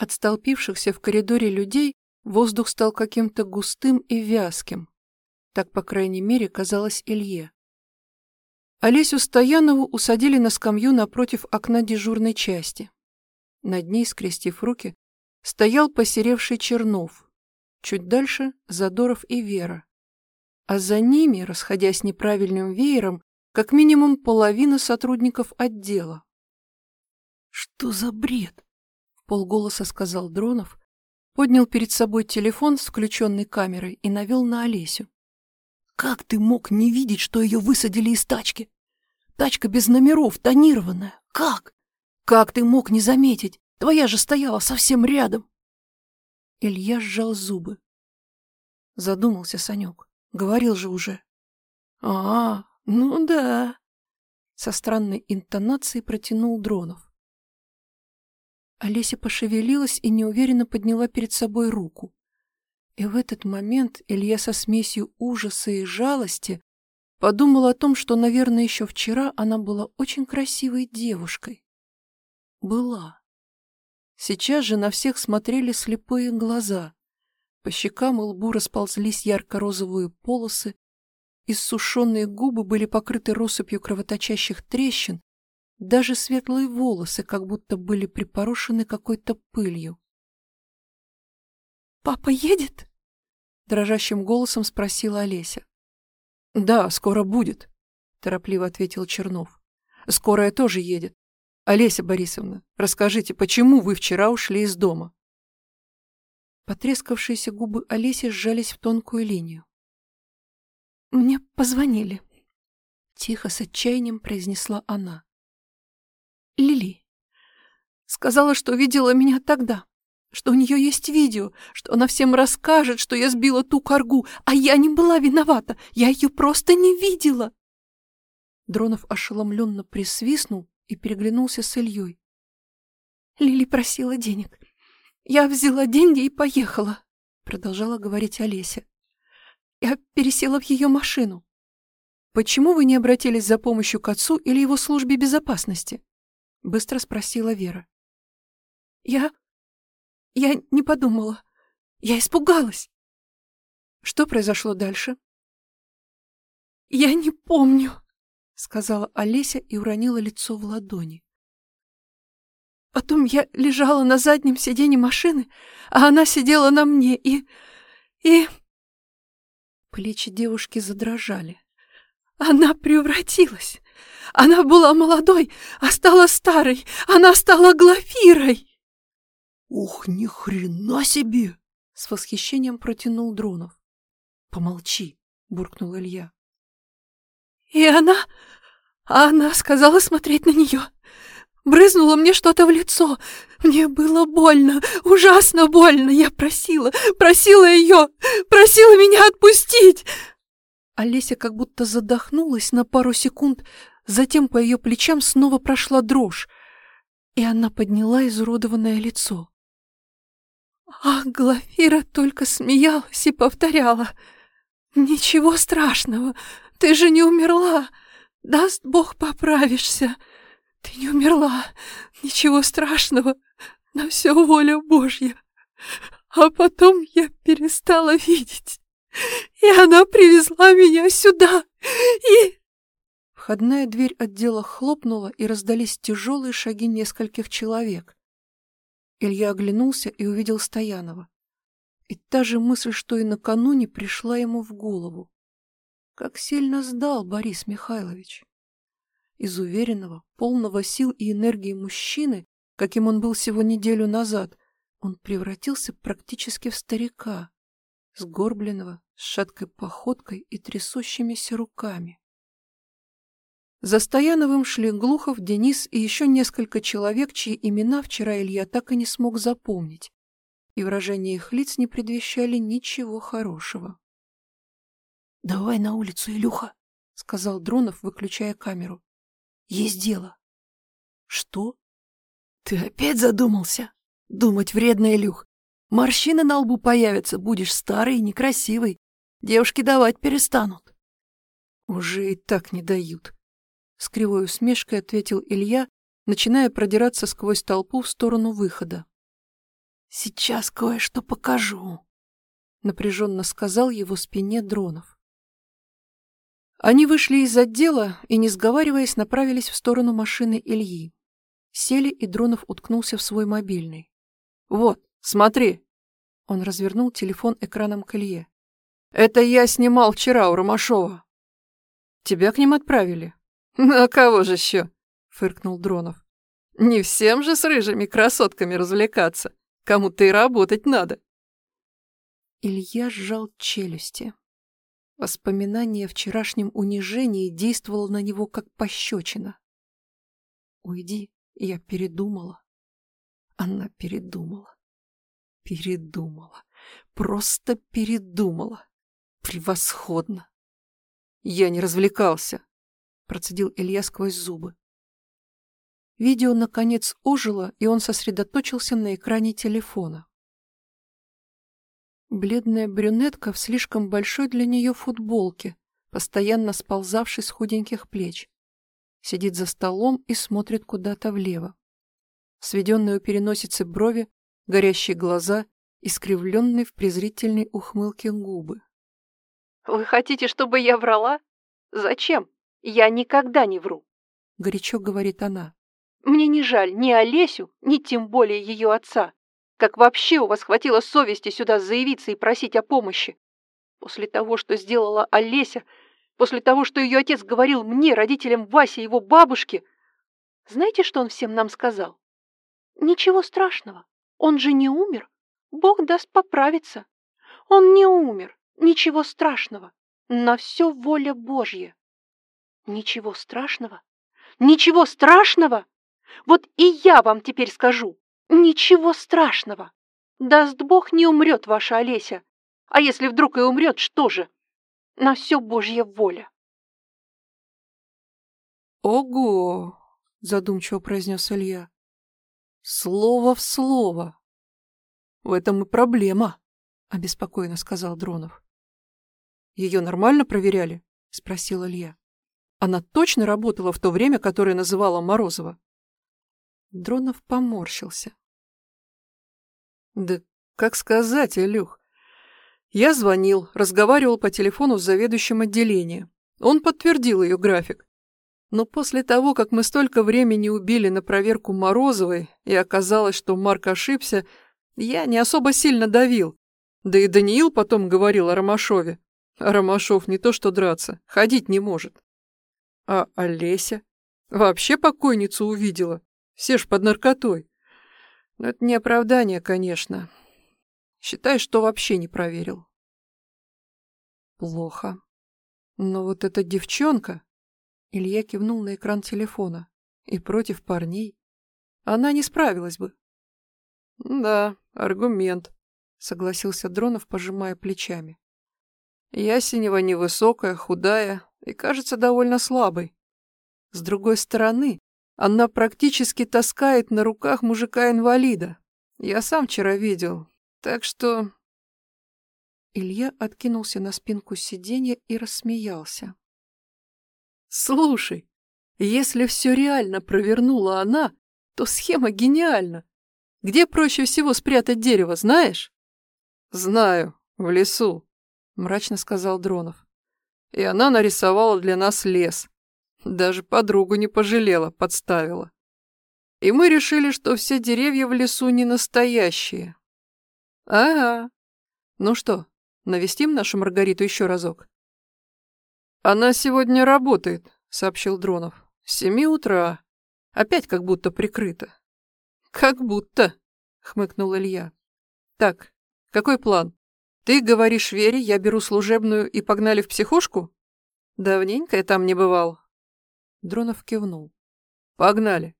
От столпившихся в коридоре людей воздух стал каким-то густым и вязким. Так, по крайней мере, казалось Илье. Олесю Стоянову усадили на скамью напротив окна дежурной части. Над ней, скрестив руки, стоял посеревший Чернов. Чуть дальше — Задоров и Вера. А за ними, расходясь неправильным веером, как минимум половина сотрудников отдела. «Что за бред?» — полголоса сказал Дронов, поднял перед собой телефон с включенной камерой и навел на Олесю. Как ты мог не видеть, что ее высадили из тачки? Тачка без номеров, тонированная. Как? Как ты мог не заметить? Твоя же стояла совсем рядом. Илья сжал зубы. Задумался Санек. Говорил же уже. А, ну да. Со странной интонацией протянул Дронов. Олеся пошевелилась и неуверенно подняла перед собой руку. И в этот момент Илья со смесью ужаса и жалости подумал о том, что, наверное, еще вчера она была очень красивой девушкой. Была. Сейчас же на всех смотрели слепые глаза. По щекам и лбу расползлись ярко-розовые полосы, иссушенные губы были покрыты россыпью кровоточащих трещин, даже светлые волосы как будто были припорошены какой-то пылью. «Папа едет?» дрожащим голосом спросила Олеся. Да, скоро будет, торопливо ответил Чернов. Скорая тоже едет. Олеся Борисовна, расскажите, почему вы вчера ушли из дома? Потрескавшиеся губы Олеси сжались в тонкую линию. Мне позвонили. Тихо, с отчаянием произнесла она. Лили. Сказала, что видела меня тогда что у нее есть видео, что она всем расскажет, что я сбила ту коргу, а я не была виновата, я ее просто не видела. Дронов ошеломленно присвистнул и переглянулся с Ильей. Лили просила денег. Я взяла деньги и поехала, продолжала говорить Олеся. Я пересела в ее машину. Почему вы не обратились за помощью к отцу или его службе безопасности? Быстро спросила Вера. Я я не подумала. Я испугалась. Что произошло дальше? Я не помню, сказала Олеся и уронила лицо в ладони. Потом я лежала на заднем сиденье машины, а она сидела на мне и... и... Плечи девушки задрожали. Она превратилась. Она была молодой, а стала старой. Она стала Глафирой. «Ух, ни хрена себе!» — с восхищением протянул Дронов. «Помолчи!» — буркнул Илья. «И она... она сказала смотреть на нее. Брызнула мне что-то в лицо. Мне было больно, ужасно больно. Я просила, просила ее, просила меня отпустить!» Олеся как будто задохнулась на пару секунд, затем по ее плечам снова прошла дрожь, и она подняла изуродованное лицо. А Глафира только смеялась и повторяла. «Ничего страшного, ты же не умерла. Даст Бог, поправишься. Ты не умерла, ничего страшного, на все воля Божья». А потом я перестала видеть, и она привезла меня сюда, и... Входная дверь отдела хлопнула, и раздались тяжелые шаги нескольких человек. Илья оглянулся и увидел Стоянова. И та же мысль, что и накануне, пришла ему в голову. Как сильно сдал Борис Михайлович. Из уверенного, полного сил и энергии мужчины, каким он был всего неделю назад, он превратился практически в старика, сгорбленного, с шаткой походкой и трясущимися руками. За Стояновым шли Глухов, Денис и еще несколько человек, чьи имена вчера Илья так и не смог запомнить, и выражения их лиц не предвещали ничего хорошего. — Давай на улицу, Илюха, — сказал Дронов, выключая камеру. — Есть дело. — Что? — Ты опять задумался? Думать вредно, Илюх. Морщины на лбу появятся, будешь старый и некрасивый. Девушки давать перестанут. — Уже и так не дают, с кривой усмешкой ответил Илья, начиная продираться сквозь толпу в сторону выхода. Сейчас кое-что покажу, напряженно сказал его спине Дронов. Они вышли из отдела и, не сговариваясь, направились в сторону машины Ильи. Сели, и Дронов уткнулся в свой мобильный. «Вот, смотри!» Он развернул телефон экраном к Илье. «Это я снимал вчера у Ромашова. Тебя к ним отправили?» «Ну, а кого же еще?» — фыркнул Дронов. «Не всем же с рыжими красотками развлекаться. Кому-то и работать надо». Илья сжал челюсти. Воспоминание о вчерашнем унижении действовало на него как пощечина. «Уйди, я передумала». Она передумала. Передумала. Просто передумала. Превосходно. Я не развлекался, процедил Илья сквозь зубы. Видео, наконец, ожило, и он сосредоточился на экране телефона. Бледная брюнетка в слишком большой для нее футболке, постоянно сползавшей с худеньких плеч. Сидит за столом и смотрит куда-то влево. Сведенные у переносицы брови, горящие глаза, искривленные в презрительной ухмылке губы. «Вы хотите, чтобы я врала? Зачем? Я никогда не вру!» — горячо говорит она. «Мне не жаль ни Олесю, ни тем более ее отца. Как вообще у вас хватило совести сюда заявиться и просить о помощи? После того, что сделала Олеся, после того, что ее отец говорил мне, родителям Васи его бабушки, знаете, что он всем нам сказал? Ничего страшного, он же не умер. Бог даст поправиться. Он не умер, ничего страшного. На все воля Божья. Ничего страшного? Ничего страшного? Вот и я вам теперь скажу. Ничего страшного. Даст Бог, не умрет ваша Олеся. А если вдруг и умрет, что же? На все Божья воля. Ого! Задумчиво произнес Илья. Слово в слово. В этом и проблема, обеспокоенно сказал Дронов. Ее нормально проверяли? Спросил Илья. Она точно работала в то время, которое называла Морозова? Дронов поморщился. Да как сказать, Илюх? Я звонил, разговаривал по телефону с заведующим отделением. Он подтвердил ее график. Но после того, как мы столько времени убили на проверку Морозовой, и оказалось, что Марк ошибся, я не особо сильно давил. Да и Даниил потом говорил о Ромашове. Ромашов не то что драться, ходить не может. А Олеся? Вообще покойницу увидела. Все ж под наркотой. Но это не оправдание, конечно. Считай, что вообще не проверил. Плохо. Но вот эта девчонка... Илья кивнул на экран телефона. И против парней. Она не справилась бы. Да, аргумент, согласился Дронов, пожимая плечами. Ясенева невысокая, худая и, кажется, довольно слабой. С другой стороны, она практически таскает на руках мужика-инвалида. Я сам вчера видел. Так что... Илья откинулся на спинку сиденья и рассмеялся. Слушай, если все реально провернула она, то схема гениальна. Где проще всего спрятать дерево, знаешь? Знаю, в лесу, мрачно сказал Дронов. И она нарисовала для нас лес. Даже подругу не пожалела, подставила. И мы решили, что все деревья в лесу не настоящие. Ага. Ну что, навестим нашу Маргариту еще разок? «Она сегодня работает», — сообщил Дронов. «С семи утра. Опять как будто прикрыто». «Как будто», — хмыкнул Илья. «Так, какой план? Ты говоришь Вере, я беру служебную и погнали в психушку? Давненько я там не бывал». Дронов кивнул. «Погнали».